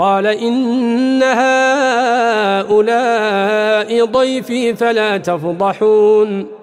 قال إن هؤلاء ضيفي فلا تفضحون.